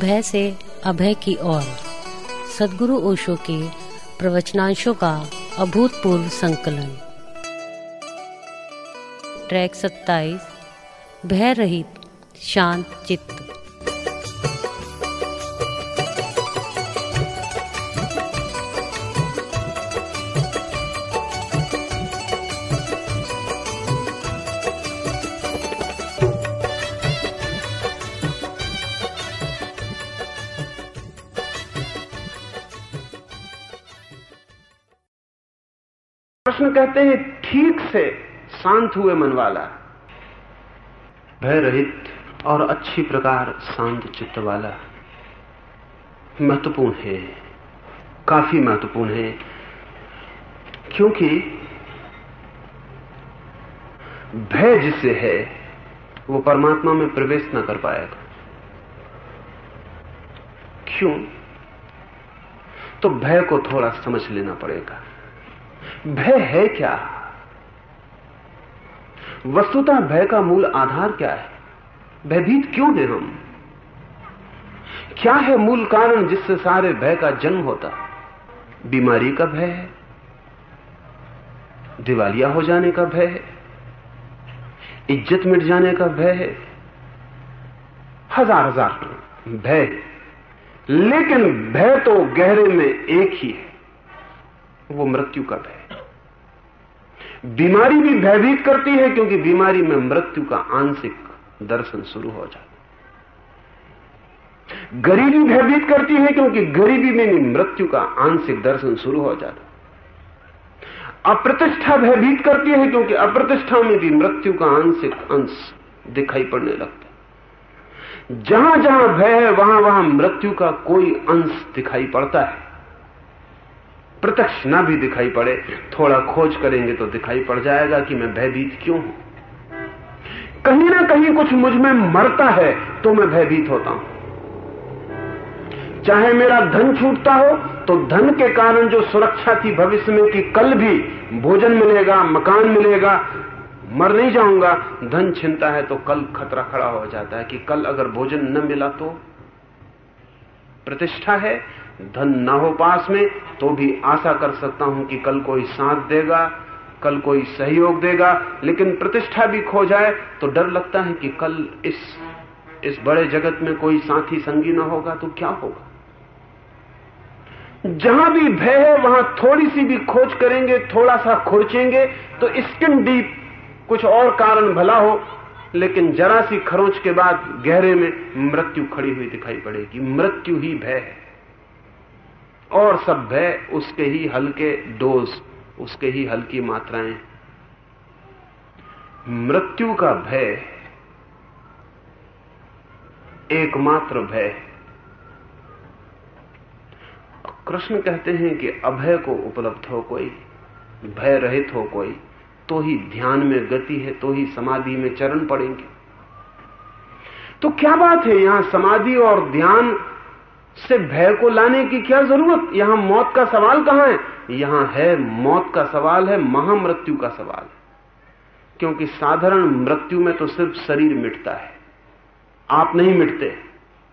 भय से अभय की ओर। सदगुरु ओशो के प्रवचनांशों का अभूतपूर्व संकलन। ट्रैक 27 भय रहित शांत चित्त। कहते हैं, ठीक से शांत हुए मन वाला। भय रहित और अच्छी प्रकार शांत चित्त वाला। महत्वपूर्ण है। काफ़ी महत्वपूर्ण है। क्योंकि भय जिसे है, वो परमात्मा में प्रवेश न कर पाएगा। क्यों? तो भय को थोड़ा समझ लेना पड़ेगा। भय है क्या? वस्तुतः भय का मूल आधार क्या है? भयभीत क्यों हम क्या है मूल कारण जिससे सारे भय का जन्म होता? बीमारी का भय है। दिवालिया हो जाने का भय है। इज़्ज़त मिट जाने का भय है। हज़ार हज़ार भय। लेकिन भय तो गहरे में एक ही है। वो मृत्यु का भय बीमारी भी भयभीत करती है क्योंकि बीमारी में मृत्यु का आंशिक दर्शन शुरू हो जाता है। गरीबी भयभीत करती है क्योंकि गरीबी में भी मृत्यु का आंशिक दर्शन शुरू हो जाता है। अप्रतिष्ठा भयभीत करती है क्योंकि अप्रतिष्ठा में भी मृत्यु का आंशिक अंश दिखाई पड़ने लगता है। जहाँ जहाँ भय है वहाँ वहाँ मृत्यु का कोई अंश दिखाई पड़ता है। प्रत्यक्ष ना भी दिखाई पड़े, थोड़ा खोज करेंगे तो दिखाई पड़ जाएगा कि मैं भयभीत क्यों हूँ। कहीं ना कहीं कुछ मुझमें मरता है तो मैं भयभीत होता हूँ। चाहे मेरा धन छूटता हो तो धन के कारण जो सुरक्षा थी भविष्य में कि कल भी भोजन मिलेगा, मकान मिलेगा, मर नहीं जाऊँगा, धन छिनता है तो कल खतरा खड़ा हो जाता है कि कल अगर भोजन न मिला तो? प्रतिष्ठा है, धन ना हो पास में तो भी आशा कर सकता हूँ कि कल कोई साथ देगा, कल कोई सहयोग देगा, लेकिन प्रतिष्ठा भी खो जाए तो डर लगता है कि कल इस इस बड़े जगत में कोई साथी संगी ना होगा तो क्या होगा? जहाँ भी भय है, वहाँ थोड़ी सी भी खोज करेंगे, थोड़ा सा खुर्चेंगे तो स्किन डीप कुछ और कारण भला हो लेकिन जरा सी खरोच के बाद गहरे में मृत्यु खड़ी हुई दिखाई पड़ेगी। मृत्यु ही भय है। और सब भय उसके ही हल्के डोज उसके ही हल्की मात्राएँ। मृत्यु का भय एकमात्र भय कृष्ण कहते हैं कि अभय को उपलब्ध हो कोई भय रहित हो कोई। तो ही ध्यान में गति है तो ही समाधि में चरण पड़ेंगे। तो क्या बात है, यहाँ समाधि और ध्यान से भय को लाने की क्या ज़रूरत? यहाँ मौत का सवाल कहाँ है? यहाँ है मौत का सवाल है, महामृत्यु का सवाल क्योंकि साधारण मृत्यु में तो सिर्फ़ शरीर मिटता है। आप नहीं मिटते,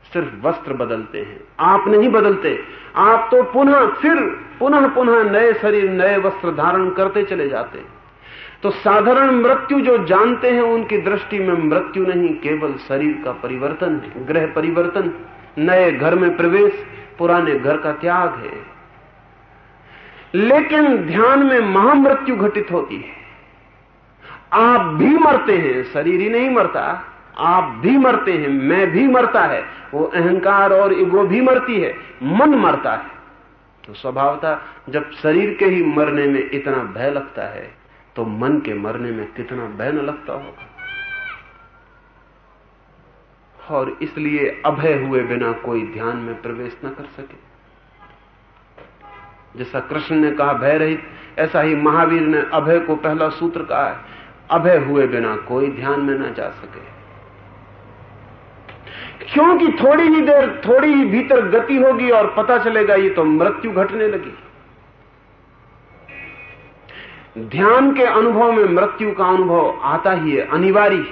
सिर्फ़ वस्त्र बदलते हैं। आप नहीं बदलते, आप तो पुनः फिर पुनः पुनः नए शरीर, नए वस्त्र धारण करते चले जाते हैं। तो साधारण मृत्यु जो जानते हैं, उनकी दृष्टि में मृत्यु नहीं, केवल शरीर का परिवर्तन है, ग्रह परिवर्तन, नए घर में प्रवेश, पुराने घर का त्याग है। लेकिन ध्यान में महामृत्यु घटित होती है। आप भी मरते हैं, शरीर ही नहीं मरता, आप भी मरते हैं, मैं भी मरता है, वो अहंकार और ईगो भी मरती है, मन मरता है। तो स्वभावता जब शरीर के ही मरने में इतना भय लगता है तो मन के मरने में कितना भय न लगता होगा। और इसलिए अभय हुए बिना कोई ध्यान में प्रवेश न कर सके। जैसा कृष्ण ने कहा, भय रहित ऐसा ही महावीर ने अभय को पहला सूत्र कहा है, अभय हुए बिना कोई ध्यान में न जा सके। क्योंकि थोड़ी ही देर, थोड़ी ही भीतर गति होगी और पता चलेगा ये तो मृत्यु घटने लगी। ध्यान के अनुभव में मृत्यु का अनुभव आता ही है, अनिवार्य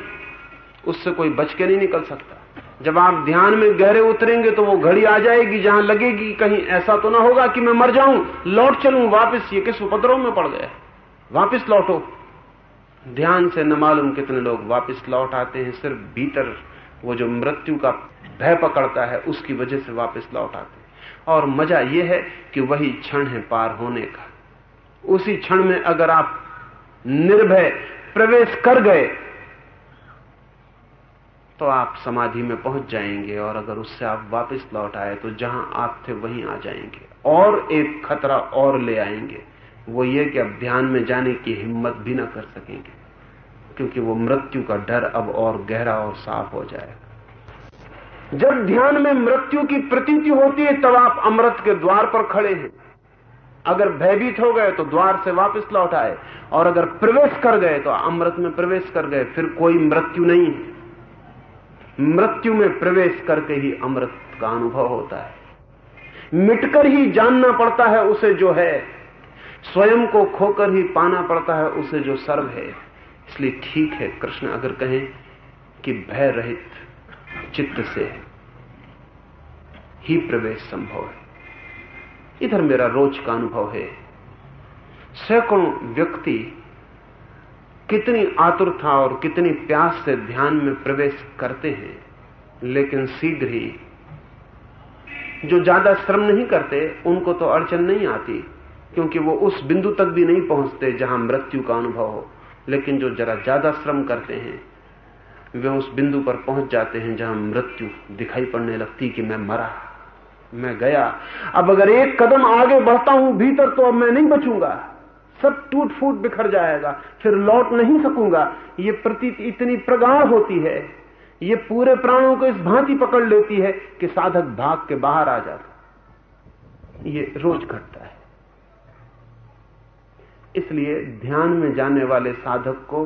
उससे कोई बच के नहीं निकल सकता। जब आप ध्यान में गहरे उतरेंगे तो वो घड़ी आ जाएगी जहाँ लगेगी कहीं ऐसा तो ना होगा कि मैं मर जाऊँ, लौट चलूँ, वापस ये किस उपद्रव में पड़ गया? वापस लौटो। ध्यान से न मालूम कितने लोग वापस लौट आते हैं, सिर्फ़ भीतर वो जो मृत्यु का भय पकड़ता है, उसकी वजह से वापस लौट आते हैं। और मज़ा यह है कि वही क्षण है पार होने का। उसी क्षण में अगर आप निर्भय प्रवेश कर गए तो आप समाधि में पहुँच जाएँगे और अगर उससे आप वापस लौट आए तो जहाँ आप थे वहीं आ जाएँगे। और एक खतरा और ले आएँगे। वो ये कि अब ध्यान में जाने की हिम्मत भी ना कर सकेंगे, क्योंकि वो मृत्यु का डर अब और गहरा और साफ़ हो जाएगा। जब ध्यान में मृत्यु की प्रतीति होती है, तब आप अमृत के द्वार पर खड़े हैं। अगर भयभीत हो गए तो द्वार से वापस लौट आए। और अगर प्रवेश कर गए तो अमृत में प्रवेश कर गए। फिर कोई मृत्यु नहीं है। मृत्यु में प्रवेश करके ही अमृत का अनुभव होता है। मिटकर ही जानना पड़ता है उसे जो है। स्वयं को खोकर ही पाना पड़ता है उसे जो सर्व है। इसलिए ठीक है, कृष्ण, अगर कहें कि भय रहित चित्त से ही प्रवेश संभव है। इधर मेरा रोज का अनुभव है। सैकड़ों व्यक्ति कितनी आतुरता और कितनी प्यास से ध्यान में प्रवेश करते हैं, लेकिन शीघ्र ही जो ज़्यादा श्रम नहीं करते, उनको तो अड़चन नहीं आती, क्योंकि वो उस बिंदु तक भी नहीं पहुँचते जहाँ मृत्यु का अनुभव हो। लेकिन जो जरा ज़्यादा श्रम करते हैं, वे उस बिंदु पर पहुँच जाते हैं जहाँ मृत्यु दिखाई पड़ने लगती कि मैं मरा। मैं गया। अब अगर एक कदम आगे बढ़ता हूँ, भीतर तो अब मैं नहीं बचूँगा। सब टूट फूट बिखर जाएगा, फिर लौट नहीं सकूँगा। ये प्रतीत इतनी प्रगाढ़ होती है। ये पूरे प्राणों को इस भांति पकड़ लेती है कि साधक भाग के बाहर आ जाता ये रोज घटता है। इसलिए ध्यान में जाने वाले साधक को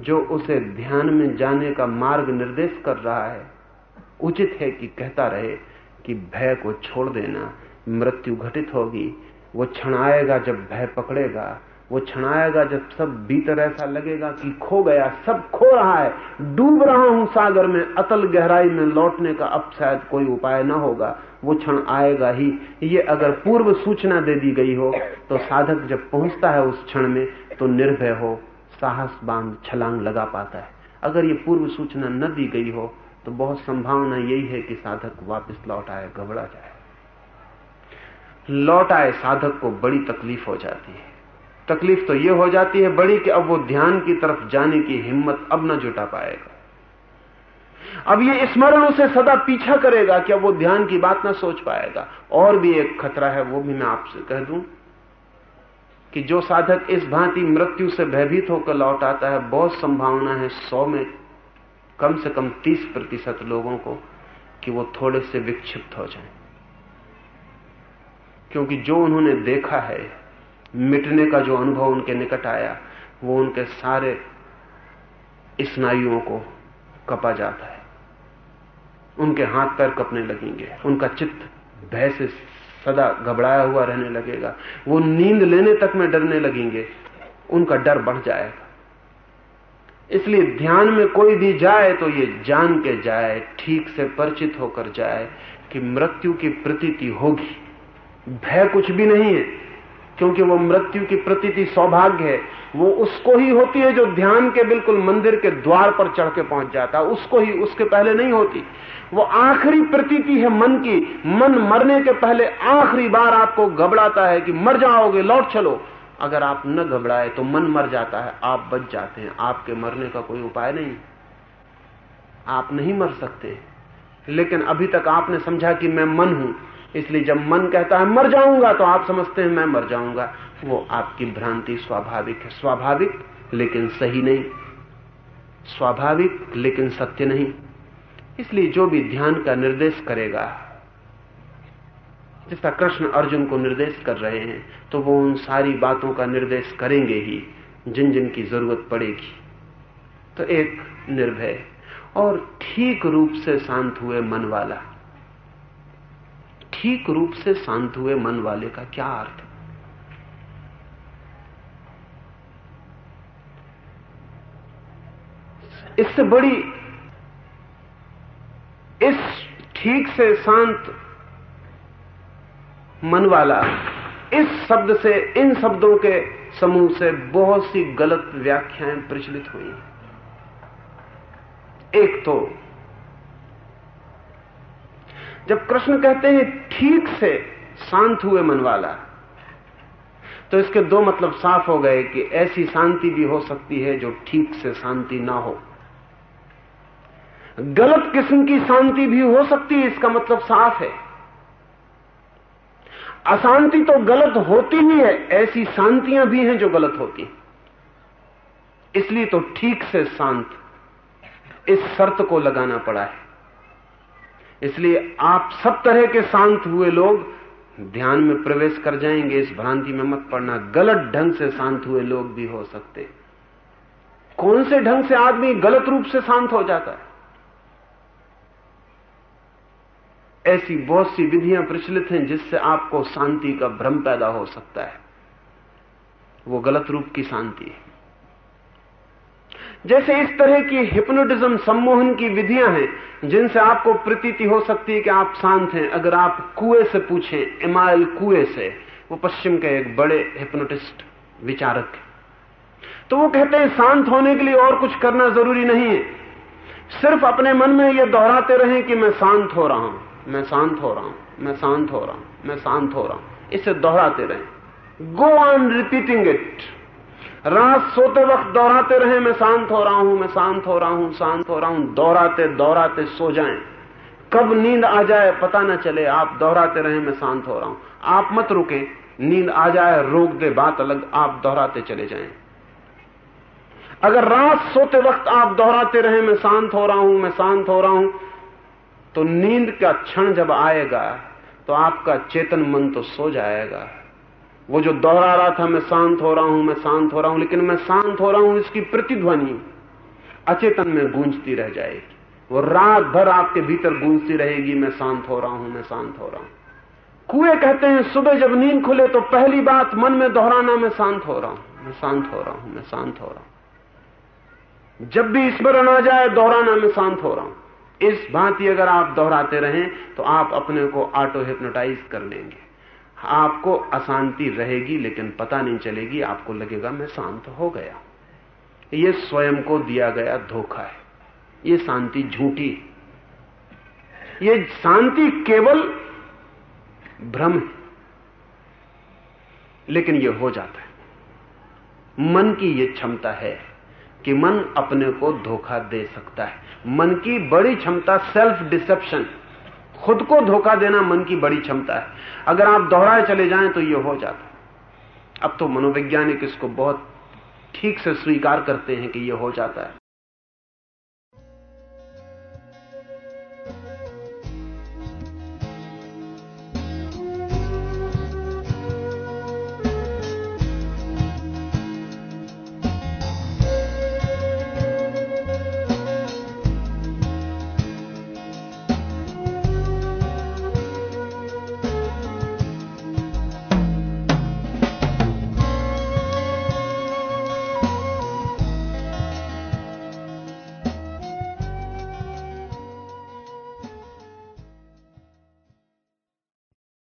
जो उसे ध्यान में जाने का मार्ग निर्देश कर रहा है उचित है कि कहता रहे कि भय को छोड़ देना, मृत्यु घटित होगी। वो क्षण आएगा जब भय पकड़ेगा, वो क्षण आएगा जब सब भीतर ऐसा लगेगा कि खो गया, सब खो रहा है। डूब रहा हूँ सागर में, अतल गहराई में लौटने का अब शायद कोई उपाय ना होगा। वो क्षण आएगा ही। ये अगर पूर्व सूचना दे दी गई हो तो साधक जब पहुँचता है उस क्षण में तो निर्भय हो, साहस बाँध छलांग लगा पाता है। अगर ये पूर्व सूचना न दी गई हो तो बहुत संभावना यही है कि साधक वापस लौट आए, घबरा जाए। लौट आए, साधक को बड़ी तकलीफ़ हो जाती है। तकलीफ़ तो यह हो जाती है बड़ी कि अब वो ध्यान की तरफ़ जाने की हिम्मत अब ना जुटा पाएगा। अब ये स्मरण उसे सदा पीछा करेगा कि अब वो ध्यान की बात ना सोच पाएगा। और भी एक खतरा है, वो भी मैं आपसे कह दूँ कि जो साधक इस भांति मृत्यु से भयभीत होकर लौट आता है, बहुत संभावना है, सौ में कम से कम तीस प्रतिशत लोगों को कि वो थोड़े से विक्षिप्त हो जाएँ। क्योंकि जो उन्होंने देखा है, मिटने का जो अनुभव उनके निकट आया, वो उनके सारे स्नायुओं को कपा जाता है। उनके हाथ पैर कपने लगेंगे, उनका चित्त भय से सदा घबराया हुआ रहने लगेगा। वो नींद लेने तक में डरने लगेंगे, उनका डर बढ़ जाएगा। इसलिए ध्यान में कोई भी जाए तो ये जान के जाए, ठीक से परिचित होकर जाए कि मृत्यु की प्रतीति होगी। भय कुछ भी नहीं है, क्योंकि वो मृत्यु की प्रतीति सौभाग्य है। वो उसको ही होती है जो ध्यान के बिल्कुल मंदिर के द्वार पर चढ़ के पहुँच जाता है। उसको ही, उसके पहले नहीं होती। वो आखिरी प्रतीति है मन की। मन मरने के पहले आखिरी बार आपको घबराता है कि मर जाओगे, लौट चलो। अगर आप न घबराए तो मन मर जाता है, आप बच जाते हैं। आपके मरने का कोई उपाय नहीं। आप नहीं मर सकते। लेकिन अभी तक आपने समझा कि मैं मन हूँ, इसलिए जब मन कहता है, मर जाऊँगा तो आप समझते हैं, मैं मर जाऊँगा। वो आपकी भ्रांति स्वाभाविक है। स्वाभाविक, लेकिन सही नहीं। स्वाभाविक, लेकिन सत्य नहीं। इसलिए जो भी ध्यान का निर्देश करेगा जिसका कृष्ण अर्जुन को निर्देश कर रहे हैं तो वो उन सारी बातों का निर्देश करेंगे ही, जिन जिन की ज़रूरत पड़ेगी। तो एक निर्भय और ठीक रूप से शांत हुए मन वाला। ठीक रूप से शांत हुए मन वाले का क्या अर्थ इससे बड़ी, इस ठीक से शांत मन वाला, इस शब्द से, इन शब्दों के समूह से बहुत सी गलत व्याख्याएँ प्रचलित हुई एक तो जब कृष्ण कहते हैं, ठीक से शांत हुए मन वाला तो इसके दो मतलब साफ़ हो गए कि ऐसी शांति भी हो सकती है जो ठीक से शांति ना हो। गलत किस्म की शांति भी हो सकती है, इसका मतलब साफ़ है। अशांति तो गलत होती ही है, ऐसी शांतियाँ भी हैं जो गलत होती हैं। इसलिए तो ठीक से शांत इस शर्त को लगाना पड़ा है। इसलिए आप सब तरह के शांत हुए लोग ध्यान में प्रवेश कर जाएँगे, इस भ्रांति में मत पड़ना। गलत ढंग से शांत हुए लोग भी हो सकते। कौन से ढंग से आदमी गलत रूप से शांत हो जाता है? ऐसी बहुत सी विधियाँ प्रचलित हैं जिससे आपको शांति का भ्रम पैदा हो सकता है। वो गलत रूप की शांति है। जैसे इस तरह की हिप्नोटिज्म सम्मोहन की विधियाँ हैं, जिनसे आपको प्रतीति हो सकती है कि आप शांत हैं। अगर आप कुएँ से पूछें इमाइल कुएँ से, वो पश्चिम के एक बड़े हिप्नोटिस्ट विचारक तो वो कहते हैं, शांत होने के लिए और कुछ करना ज़रूरी नहीं है। सिर्फ़ अपने मन में ये दोहराते रहें कि मैं शांत हो रहा हूँ। मैं शांत हो रहा हूँ, मैं शांत हो रहा हूँ, मैं शांत हो रहा हूँ। इसे दोहराते रहें। गो ऑन रिपीटिंग इट रात सोते वक्त दोहराते रहे, मैं शांत हो रहा हूँ, मैं शांत हो रहा हूँ, शांत हो रहा हूँ। दोहराते दोहराते सो जाएँ। कब नींद आ जाए, पता ना चले, आप दोहराते रहे, मैं शांत हो रहा हूँ। आप मत रुके, नींद आ जाए, रोक दे, बात अलग, आप दोहराते चले जाएँ। अगर रात सोते वक्त आप दोहराते रहे, मैं शांत हो रहा हूँ, मैं शांत हो रहा हूँ तो नींद का क्षण जब आएगा तो आपका चेतन मन तो सो जाएगा। वो जो दोहरा रहा था, मैं शांत हो रहा हूँ, मैं शांत हो रहा हूँ, लेकिन मैं शांत हो रहा हूँ, इसकी प्रतिध्वनि अचेतन में गूंजती रह जाएगी। वो रात भर आपके भीतर गूंजती रहेगी, मैं शांत हो रहा हूँ, मैं शांत हो रहा हूँ। कुएँ कहते हैं, सुबह जब नींद खुले तो पहली बात, मन में दोहराना, मैं शांत हो रहा हूँ, मैं शांत हो रहा हूँ, मैं शांत हो रहा हूँ। जब भी स्मरण आ जाए, दोहराना, मैं शांत हो रहा हूँ। इस भांति अगर आप दोहराते रहें तो आप अपने को ऑटो हिप्नोटाइज कर लेंगे। आपको अशांति रहेगी, लेकिन पता नहीं चलेगी, आपको लगेगा, मैं शांत हो गया। ये स्वयं को दिया गया धोखा है। ये शांति झूठी ये शांति केवल भ्रम है। लेकिन ये हो जाता है। मन की ये क्षमता है। कि मन अपने को धोखा दे सकता है। मन की बड़ी क्षमता सेल्फ डिसेप्शन खुद को धोखा देना मन की बड़ी क्षमता है। अगर आप दोहराए चले जाएँ तो यह हो जाता है। अब तो मनोवैज्ञानिक इसको बहुत ठीक से स्वीकार करते हैं कि यह हो जाता है।